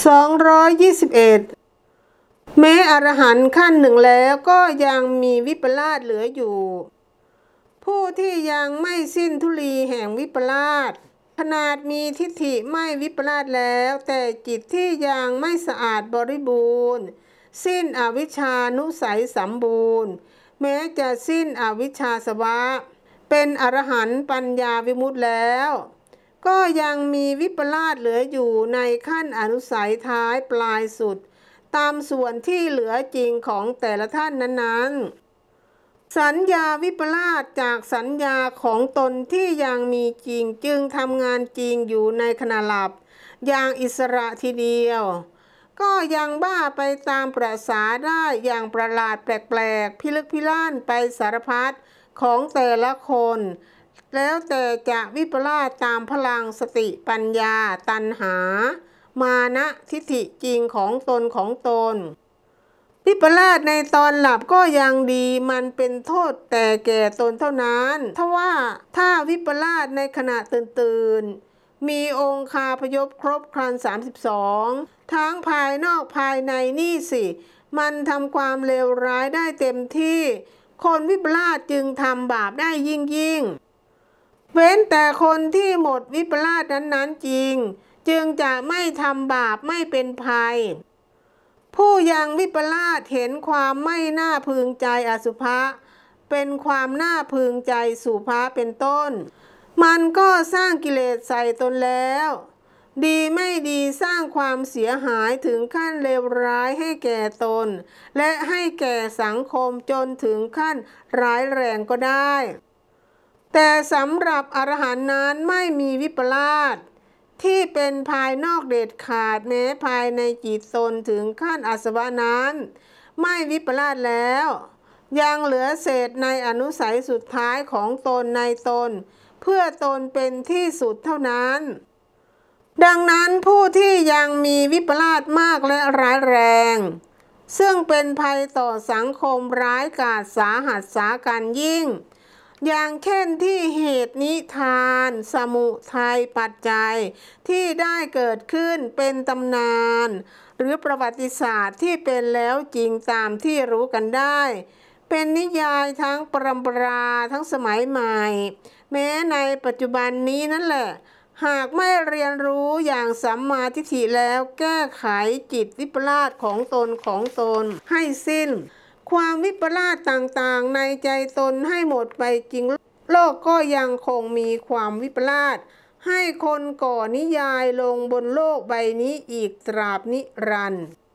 221 แม้อรหันต์ขั้นหนึ่งแล้วก็ยังมีวิปลาสเหลืออยู่ ผู้ที่ยังไม่สิ้นทุลีแห่งวิปลาสขนาดมีทิฏฐิไม่วิปลาสแล้ว แต่จิตที่ยังไม่สะอาดบริบูรณ์ สิ้นอวิชชานุสัยสมบูรณ์ แม้จะสิ้นอวิชชาสวะ เป็นอรหันต์ปัญญาวิมุตติแล้ว ก็ยังมีวิปลาสเหลืออยู่ในขั้นอนุสัยท้ายปลายสุด ตามส่วนที่เหลือจริงของแต่ละท่านนั้นๆ สัญญาวิปลาสจากสัญญาของตนที่ยังมีจริงจึงทำงานจริงอยู่ในขณะหลับ อย่างอิสระทีเดียว ก็ยังบ้าไปตามประสาได้อย่างประหลาดแปลกๆ พิลึกพิลั่นไปสารพัดของแต่ละคน แล้วแต่จะวิปลาสตามพลังสติปัญญาตัณหา มานะทิฏฐิจริงของตนของตน วิปลาสในตอนหลับก็ยังดีมันเป็นโทษแต่แก่ตนเท่านั้นทว่าถ้าวิปลาสในขณะตื่นตื่นมีองคาพยพครบครัน 32 ทั้งภายนอกภายในนี่สิ มันทำความเลวร้ายได้เต็มที่ คนวิปลาสจึงทำบาปได้ยิ่งยิ่ง เว้นแต่คนที่หมดวิปลาสนั้นๆจริง จึงจะไม่ทำบาปไม่เป็นภัย ผู้ยังวิปลาสเห็นความไม่น่าพึงใจอสุภะเป็นความน่าพึงใจสุภะเป็นต้น มันก็สร้างกิเลสใส่ตนแล้ว ดีไม่ดีสร้างความเสียหายถึงขั้นเลวร้ายให้แก่ตน และให้แก่สังคมจนถึงขั้นร้ายแรงก็ได้ แต่สำหรับอรหันต์นั้นไม่มีวิปลาสที่เป็นภายนอกเด็ดขาดแม้ภายในจิตตนถึงขั้นอาสวะนั้น ไม่วิปลาสแล้ว ยังเหลือเศษในอนุสัยสุดท้ายของตนในตน เพื่อตนเป็นที่สุดเท่านั้น ดังนั้นผู้ที่ยังมีวิปลาสมากและร้ายแรง ซึ่งเป็นภัยต่อสังคมร้ายกาจสาหัสสาการยิ่ง อย่างเช่นที่เหตุนิทาน สมุทัยปัจจัย ที่ได้เกิดขึ้นเป็นตำนาน หรือประวัติศาสตร์ที่เป็นแล้วจริงตามที่รู้กันได้ เป็นนิยายทั้งปรำปราทั้งสมัยใหม่ แม้ในปัจจุบันนี้นั่นแหละ หากไม่เรียนรู้อย่างสัมมาทิฏฐิแล้วแก้ไขจิตวิปลาสของตนของตนให้สิ้น ความวิปลาสต่างๆ ในใจตนให้หมดไปจริง โลกก็ยังคงมีความวิปลาสให้คนก่อนิยายลงบนโลกใบนี้อีกตราบนิรันดร์